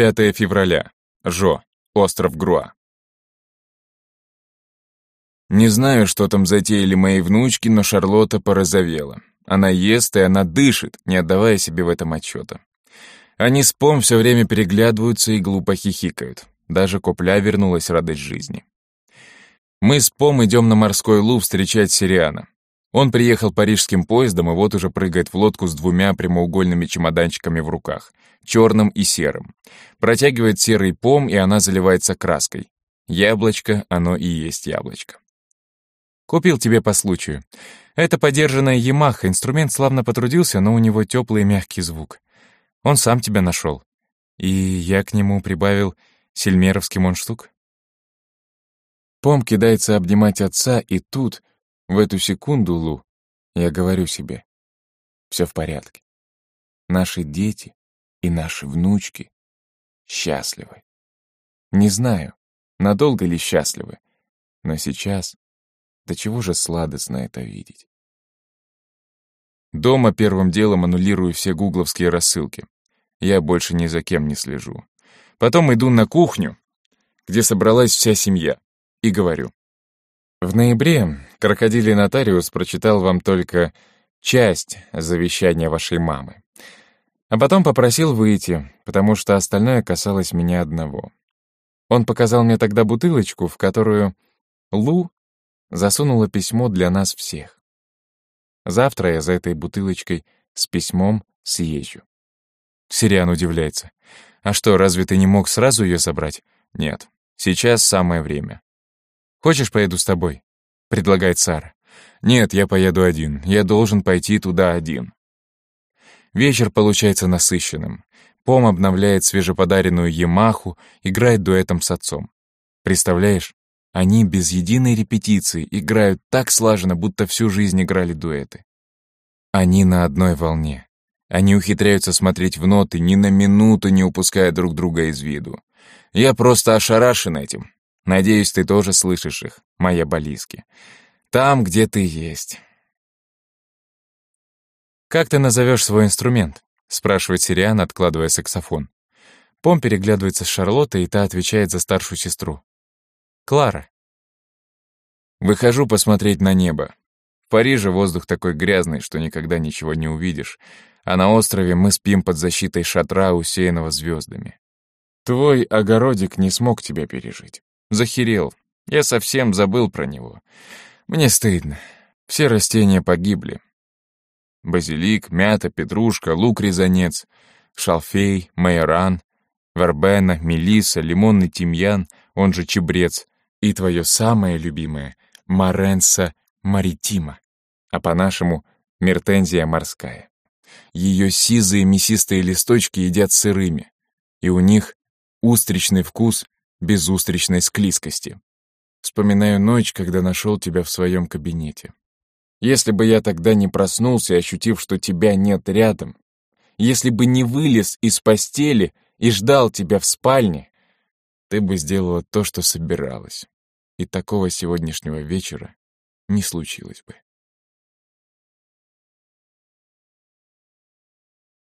25 февраля. Жо. Остров Груа. Не знаю, что там затеяли мои внучки, но Шарлотта порозовела. Она ест и она дышит, не отдавая себе в этом отчета. Они с Пом все время переглядываются и глупо хихикают. Даже Копля вернулась радость жизни. Мы с Пом идем на морской лув встречать Сириана. Он приехал парижским поездом и вот уже прыгает в лодку с двумя прямоугольными чемоданчиками в руках, черным и серым. Протягивает серый пом, и она заливается краской. Яблочко, оно и есть яблочко. Купил тебе по случаю. Это подержанная Ямаха, инструмент славно потрудился, но у него теплый и мягкий звук. Он сам тебя нашел. И я к нему прибавил сельмеровский монштук. Пом кидается обнимать отца, и тут в эту секунду, Лу, я говорю себе, все в порядке. Наши дети и наши внучки счастливы. Не знаю, надолго ли счастливы, но сейчас до чего же сладостно это видеть. Дома первым делом аннулирую все гугловские рассылки. Я больше ни за кем не слежу. Потом иду на кухню, где собралась вся семья, и говорю. В ноябре крокодилий нотариус прочитал вам только часть завещания вашей мамы. А потом попросил выйти, потому что остальное касалось меня одного. Он показал мне тогда бутылочку, в которую Лу засунула письмо для нас всех. Завтра я за этой бутылочкой с письмом съезжу. Сириан удивляется. «А что, разве ты не мог сразу ее забрать?» «Нет, сейчас самое время. «Хочешь, поеду с тобой?» — предлагает Сара. «Нет, я поеду один. Я должен пойти туда один». Вечер получается насыщенным. Пом обновляет свежеподаренную Ямаху, играет дуэтом с отцом. Представляешь, они без единой репетиции играют так слаженно, будто всю жизнь играли дуэты. Они на одной волне. Они ухитряются смотреть в ноты, ни на минуту не упуская друг друга из виду. Я просто ошарашен этим. Надеюсь, ты тоже слышишь их, моя Балиски. Там, где ты есть. «Как ты назовешь свой инструмент?» — спрашивает Сириан, откладывая саксофон. Пом переглядывается с Шарлоттой, и та отвечает за старшую сестру. «Клара». Выхожу посмотреть на небо. В Париже воздух такой грязный, что никогда ничего не увидишь, а на острове мы спим под защитой шатра, усеянного звездами. Твой огородик не смог тебя пережить. Захерел. Я совсем забыл про него. Мне стыдно. Все растения погибли. Базилик, мята, петрушка, лук-резанец, шалфей, майоран, вербена, мелиса, лимонный тимьян, он же чебрец, и твое самое любимое — маренса маритима, а по-нашему — мертензия морская. Ее сизые мясистые листочки едят сырыми, и у них устричный вкус без устричной склизкости. Вспоминаю ночь, когда нашел тебя в своем кабинете. Если бы я тогда не проснулся, ощутив, что тебя нет рядом, если бы не вылез из постели и ждал тебя в спальне, ты бы сделала то, что собиралась. И такого сегодняшнего вечера не случилось бы.